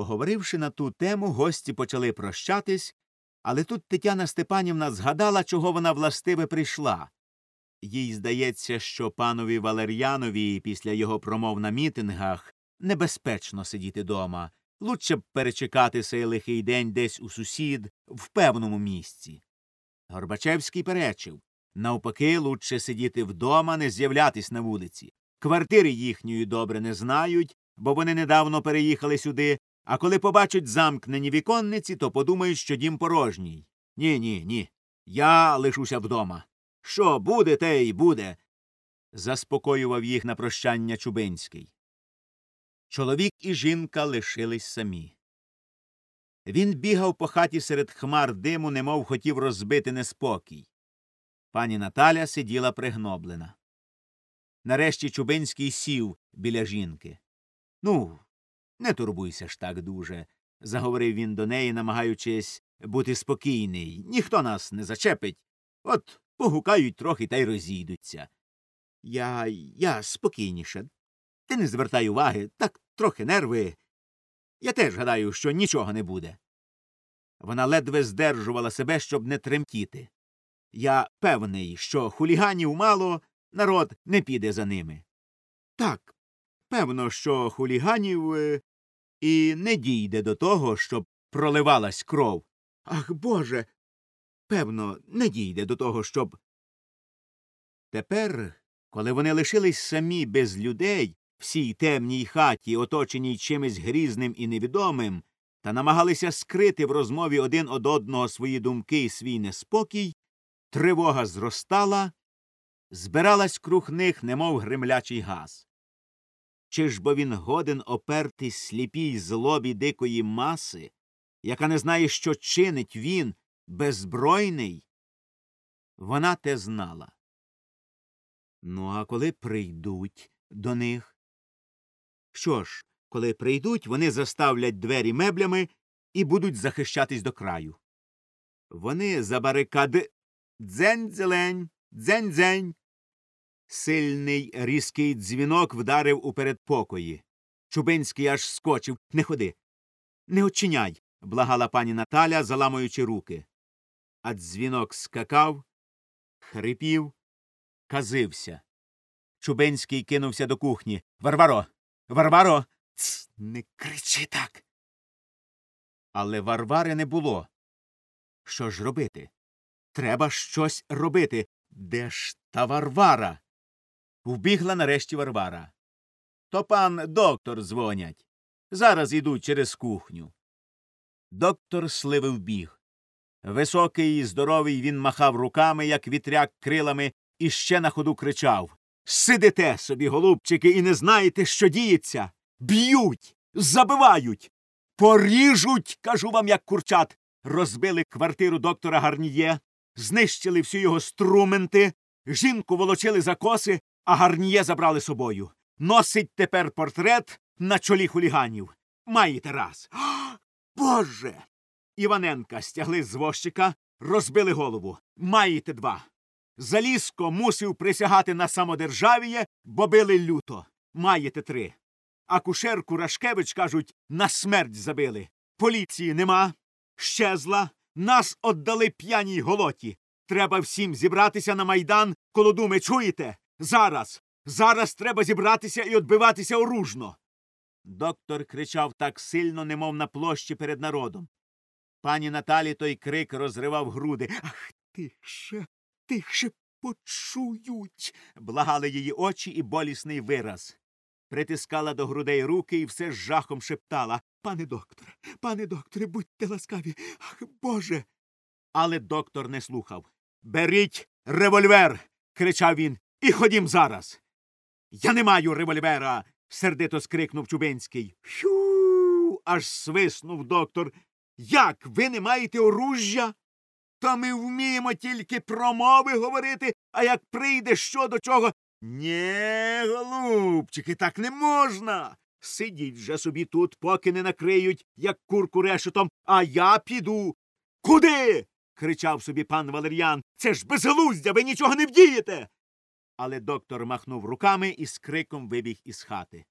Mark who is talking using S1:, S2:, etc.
S1: Поговоривши на ту тему, гості почали прощатись, але тут Тетяна Степанівна згадала, чого вона властиве прийшла. Їй здається, що панові Валер'янові після його промов на мітингах небезпечно сидіти дома. Лучше б перечекати сей лихий день десь у сусід в певному місці. Горбачевський перечив навпаки, лучше сидіти вдома, не з'являтись на вулиці. Квартири їхньої добре не знають, бо вони недавно переїхали сюди, а коли побачать замкнені віконниці, то подумають, що дім порожній. Ні, ні, ні. Я лишуся вдома. Що буде, те й буде. заспокоював їх на прощання Чубинський. Чоловік і жінка лишились самі. Він бігав по хаті серед хмар диму, немов хотів розбити неспокій. Пані Наталя сиділа пригноблена. Нарешті Чубинський сів біля жінки. Ну, не турбуйся ж так дуже, заговорив він до неї, намагаючись бути спокійний. Ніхто нас не зачепить. От погукають трохи та й розійдуться. Я я спокійніше. Ти не звертай уваги, так трохи нерви. Я теж гадаю, що нічого не буде. Вона ледве здержувала себе, щоб не тремтіти. Я певний, що хуліганів мало, народ не піде за ними. Так, певно, що хуліганів е, і не дійде до того, щоб проливалась кров. Ах Боже. Певно, не дійде до того, щоб. Тепер, коли вони лишились самі без людей, в сій темній хаті, оточеній чимось грізним і невідомим, та намагалися скрити в розмові один од одного свої думки і свій неспокій, тривога зростала, збиралась круг них, немов гремлячий газ. Чи ж бо він годен опертись сліпій злобі дикої маси, яка не знає, що чинить він, беззбройний? Вона те знала. Ну, а коли прийдуть до них? Що ж, коли прийдуть, вони заставлять двері меблями і будуть захищатись до краю. Вони за барикади дзень-зелень, дзень-дзень. Сильний різкий дзвінок вдарив у передпокої. Чубинський аж скочив. Не ходи. Не очиняй, благала пані Наталя, заламуючи руки. А дзвінок скакав, хрипів, казився. Чубинський кинувся до кухні. Варваро. Варваро. Ц, не кричи так. Але Варвари не було. Що ж робити? Треба щось робити. Де ж та Варвара? Вбігла нарешті Варвара. То пан доктор дзвонять. Зараз ідуть через кухню. Доктор сливив біг. Високий і здоровий він махав руками, як вітряк крилами, і ще на ходу кричав Сидите собі, голубчики, і не знаєте, що діється. Б'ють, забивають, поріжуть, кажу вам, як курчат. Розбили квартиру доктора Гарніє, знищили всі його струменти, жінку волочили за коси, а Гарніє забрали собою. Носить тепер портрет на чолі хуліганів. Маєте раз. Боже. Іваненка стягли з возчика, розбили голову. Маєте два. Залізко мусив присягати на самодержавіє, бо били люто. Маєте три. Акушерку Рашкевич, кажуть, на смерть забили. Поліції нема. Щезла. Нас отдали п'яній голоті. Треба всім зібратися на майдан, коло думи, чуєте? Зараз. Зараз треба зібратися і отбиватися оружно. Доктор кричав так сильно, немов на площі перед народом. Пані Наталі той крик розривав груди. Ах, тихше, тихше почують. благали її очі і болісний вираз. Притискала до грудей руки і все з жахом шептала Пане докторе, пане докторе, будьте ласкаві. Ах, Боже. Але доктор не слухав. Беріть револьвер. кричав він. І ходім зараз. Я не маю револьвера. сердито скрикнув Чубинський. Хю. аж свиснув доктор. Як ви не маєте оружжя? Та ми вміємо тільки промови говорити, а як прийде що до чого. Нє, голубчики, так не можна. Сидіть же собі тут, поки не накриють, як курку решетом, а я піду. Куди? кричав собі пан Валер'ян. Це ж безглуздя, ви нічого не вдієте. Але доктор махнув руками і з криком вибіг із хати.